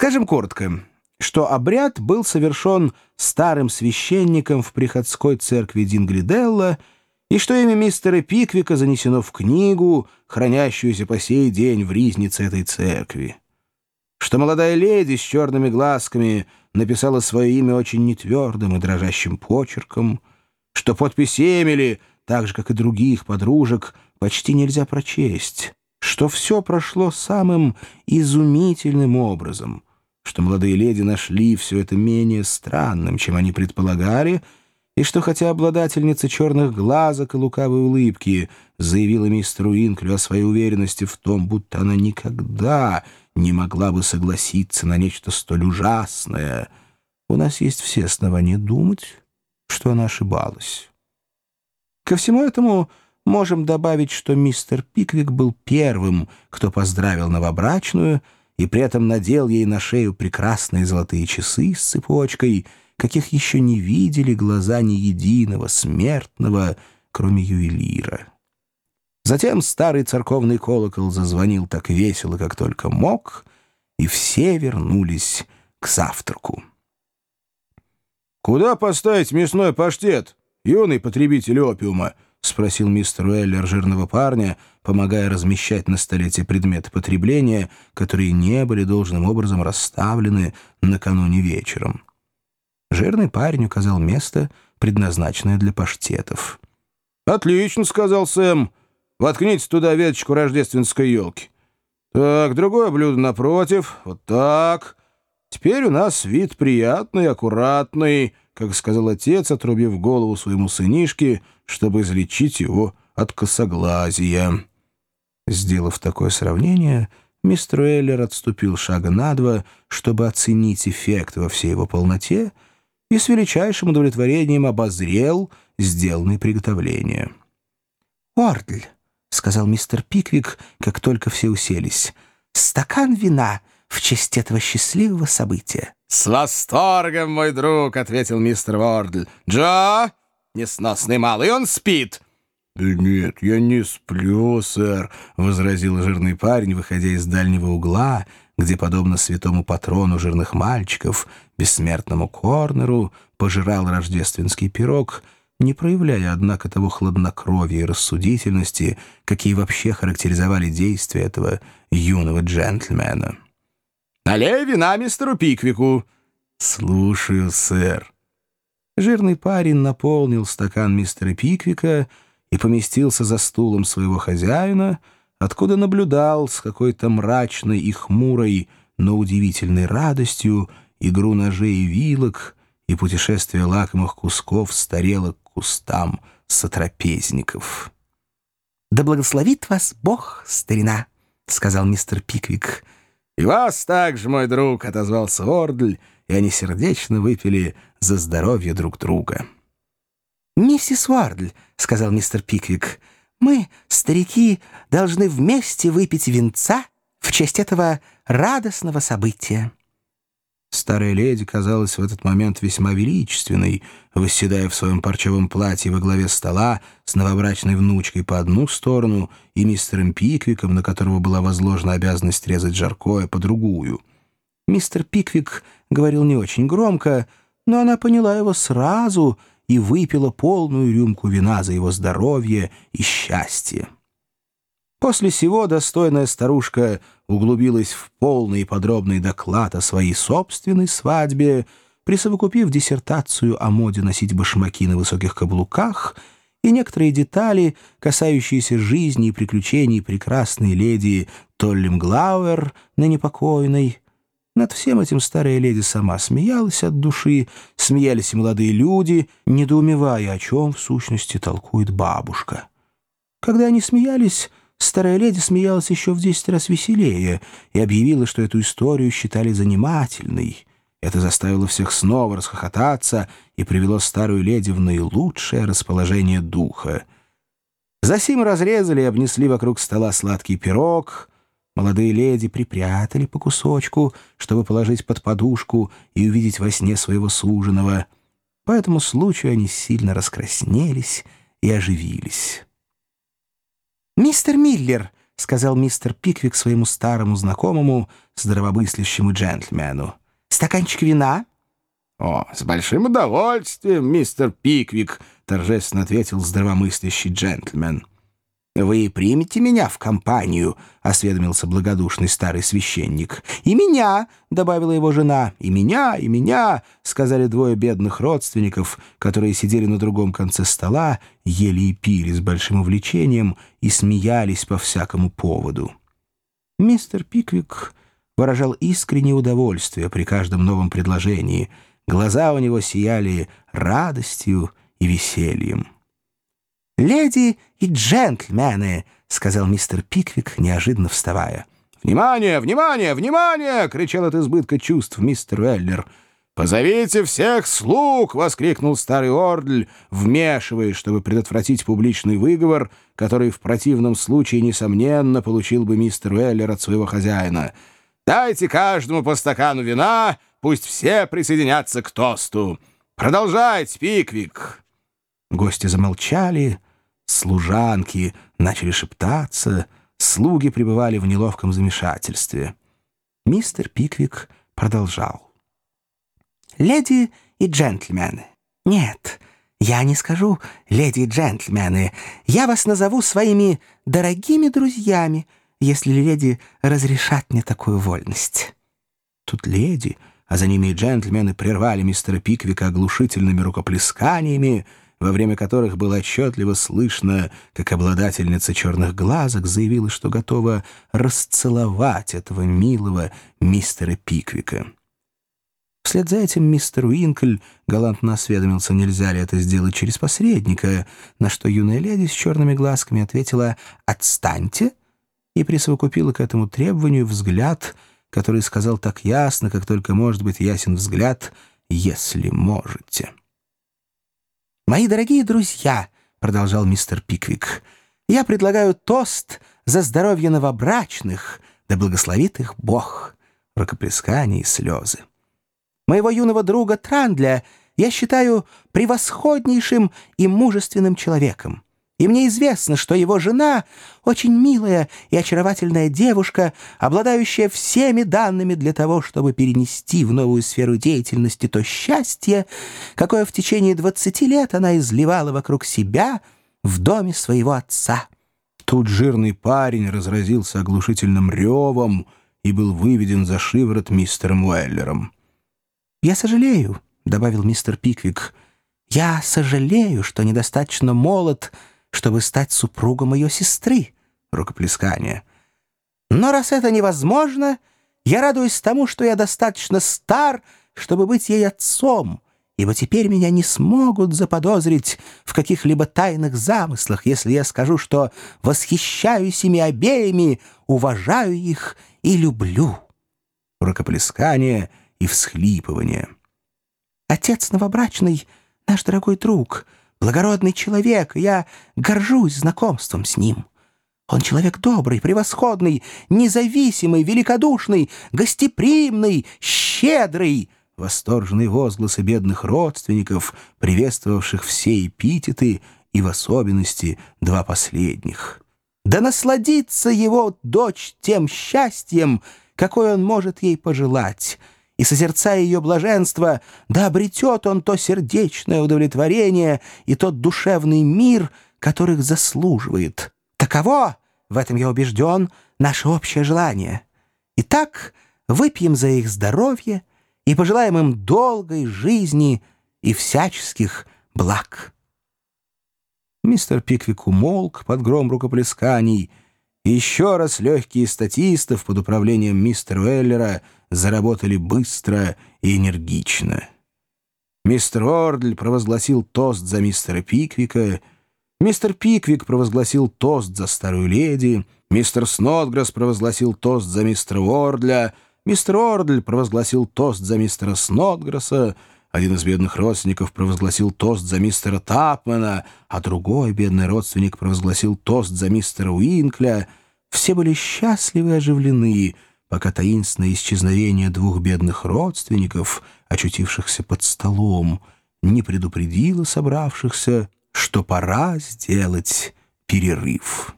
Скажем коротко, что обряд был совершен старым священником в приходской церкви Динглиделла и что имя мистера Пиквика занесено в книгу, хранящуюся по сей день в ризнице этой церкви. Что молодая леди с черными глазками написала свое имя очень нетвердым и дрожащим почерком, что подпись Эмили, так же, как и других подружек, почти нельзя прочесть, что все прошло самым изумительным образом, что молодые леди нашли все это менее странным, чем они предполагали, и что хотя обладательница черных глазок и лукавой улыбки заявила мистеру Инклю о своей уверенности в том, будто она никогда не могла бы согласиться на нечто столь ужасное, у нас есть все основания думать, что она ошибалась. Ко всему этому можем добавить, что мистер Пиквик был первым, кто поздравил новобрачную и при этом надел ей на шею прекрасные золотые часы с цепочкой, каких еще не видели глаза ни единого смертного, кроме ювелира. Затем старый церковный колокол зазвонил так весело, как только мог, и все вернулись к завтраку. «Куда поставить мясной паштет, юный потребитель опиума?» — спросил мистер Уэллер жирного парня, помогая размещать на столе те предметы потребления, которые не были должным образом расставлены накануне вечером. Жирный парень указал место, предназначенное для паштетов. «Отлично», — сказал Сэм. «Воткните туда веточку рождественской елки. Так, другое блюдо напротив. Вот так. Теперь у нас вид приятный, аккуратный, как сказал отец, отрубив голову своему сынишке, чтобы излечить его от косоглазия. Сделав такое сравнение, мистер Эллер отступил шага на два, чтобы оценить эффект во всей его полноте, и с величайшим удовлетворением обозрел сделанные приготовления. «Уордль», — сказал мистер Пиквик, как только все уселись, — «стакан вина в честь этого счастливого события». «С восторгом, мой друг!» — ответил мистер Уордль. «Джо, несносный малый, он спит!» «Да нет, я не сплю, сэр», — возразил жирный парень, выходя из дальнего угла, где, подобно святому патрону жирных мальчиков, бессмертному Корнеру, пожирал рождественский пирог, не проявляя, однако, того хладнокровия и рассудительности, какие вообще характеризовали действия этого юного джентльмена. «Налей вина мистеру Пиквику». «Слушаю, сэр». Жирный парень наполнил стакан мистера Пиквика и поместился за стулом своего хозяина, откуда наблюдал с какой-то мрачной и хмурой, но удивительной радостью игру ножей и вилок и путешествие лакомых кусков с тарелок к кустам сотрапезников. «Да благословит вас Бог, старина!» — сказал мистер Пиквик — «И вас также, мой друг», — отозвался Ордль, и они сердечно выпили за здоровье друг друга. «Миссис Уордль», — сказал мистер Пиквик, — «мы, старики, должны вместе выпить венца в честь этого радостного события». Старая леди казалась в этот момент весьма величественной, восседая в своем парчевом платье во главе стола с новобрачной внучкой по одну сторону и мистером Пиквиком, на которого была возложена обязанность резать жаркое, по другую. Мистер Пиквик говорил не очень громко, но она поняла его сразу и выпила полную рюмку вина за его здоровье и счастье. После сего достойная старушка углубилась в полный и подробный доклад о своей собственной свадьбе, присовокупив диссертацию о моде носить башмаки на высоких каблуках и некоторые детали, касающиеся жизни и приключений прекрасной леди Толлим Глауэр, ныне покойной. Над всем этим старая леди сама смеялась от души, смеялись и молодые люди, недоумевая, о чем в сущности толкует бабушка. Когда они смеялись, Старая леди смеялась еще в десять раз веселее и объявила, что эту историю считали занимательной. Это заставило всех снова расхохотаться и привело старую леди в наилучшее расположение духа. Засим разрезали и обнесли вокруг стола сладкий пирог. Молодые леди припрятали по кусочку, чтобы положить под подушку и увидеть во сне своего суженого. По этому случаю они сильно раскраснелись и оживились. «Мистер Миллер», — сказал мистер Пиквик своему старому знакомому, здравомыслящему джентльмену. «Стаканчик вина?» «О, с большим удовольствием, мистер Пиквик», — торжественно ответил здравомыслящий джентльмен. «Вы примете меня в компанию?» — осведомился благодушный старый священник. «И меня!» — добавила его жена. «И меня, и меня!» — сказали двое бедных родственников, которые сидели на другом конце стола, ели и пили с большим увлечением и смеялись по всякому поводу. Мистер Пиквик выражал искреннее удовольствие при каждом новом предложении. Глаза у него сияли радостью и весельем. «Леди и джентльмены!» — сказал мистер Пиквик, неожиданно вставая. «Внимание! Внимание! Внимание!» — кричал от избытка чувств мистер Уэллер. «Позовите всех слуг!» — воскликнул старый Ордль, вмешиваясь, чтобы предотвратить публичный выговор, который в противном случае, несомненно, получил бы мистер Уэллер от своего хозяина. «Дайте каждому по стакану вина, пусть все присоединятся к тосту. Продолжайте, Пиквик!» Гости замолчали, — Служанки начали шептаться, слуги пребывали в неловком замешательстве. Мистер Пиквик продолжал. «Леди и джентльмены. Нет, я не скажу «леди и джентльмены». Я вас назову своими дорогими друзьями, если леди разрешат мне такую вольность». Тут леди, а за ними и джентльмены прервали мистера Пиквика оглушительными рукоплесканиями, во время которых было отчетливо слышно, как обладательница черных глазок заявила, что готова расцеловать этого милого мистера Пиквика. Вслед за этим мистер Уинкль галантно осведомился, нельзя ли это сделать через посредника, на что юная леди с черными глазками ответила «Отстаньте!» и присовокупила к этому требованию взгляд, который сказал так ясно, как только может быть ясен взгляд «если можете». «Мои дорогие друзья», — продолжал мистер Пиквик, — «я предлагаю тост за здоровье новобрачных, да благословит их Бог». Рукоплескания и слезы. «Моего юного друга Трандля я считаю превосходнейшим и мужественным человеком и мне известно, что его жена — очень милая и очаровательная девушка, обладающая всеми данными для того, чтобы перенести в новую сферу деятельности то счастье, какое в течение двадцати лет она изливала вокруг себя в доме своего отца. Тут жирный парень разразился оглушительным ревом и был выведен за шиворот мистером Уэллером. «Я сожалею», — добавил мистер Пиквик, — «я сожалею, что недостаточно молод», — чтобы стать супругом ее сестры. Рукоплескание. Но раз это невозможно, я радуюсь тому, что я достаточно стар, чтобы быть ей отцом, ибо теперь меня не смогут заподозрить в каких-либо тайных замыслах, если я скажу, что восхищаюсь ими обеими, уважаю их и люблю. Рукоплескание и всхлипывание. Отец новобрачный — наш дорогой друг — благородный человек, я горжусь знакомством с ним. Он человек добрый, превосходный, независимый, великодушный, гостеприимный, щедрый. Восторженные возгласы бедных родственников, приветствовавших все эпитеты и в особенности два последних. Да насладится его дочь тем счастьем, какой он может ей пожелать, и, созерцая ее блаженство, да обретет он то сердечное удовлетворение и тот душевный мир, которых заслуживает. Таково, в этом я убежден, наше общее желание. Итак, выпьем за их здоровье и пожелаем им долгой жизни и всяческих благ. Мистер Пиквик умолк под гром рукоплесканий, еще раз легкие статистов под управлением мистера Уэллера — заработали быстро и энергично. Мистер Ордль провозгласил тост за мистера Пиквика, мистер Пиквик провозгласил тост за старую леди, мистер Снотгресс провозгласил тост за мистера Ордля, мистер Ордль провозгласил тост за мистера Снотгресса, один из бедных родственников провозгласил тост за мистера Тапмана, а другой бедный родственник провозгласил тост за мистера Уинкля. Все были счастливы и оживлены — пока таинственное исчезновение двух бедных родственников, очутившихся под столом, не предупредило собравшихся, что пора сделать перерыв.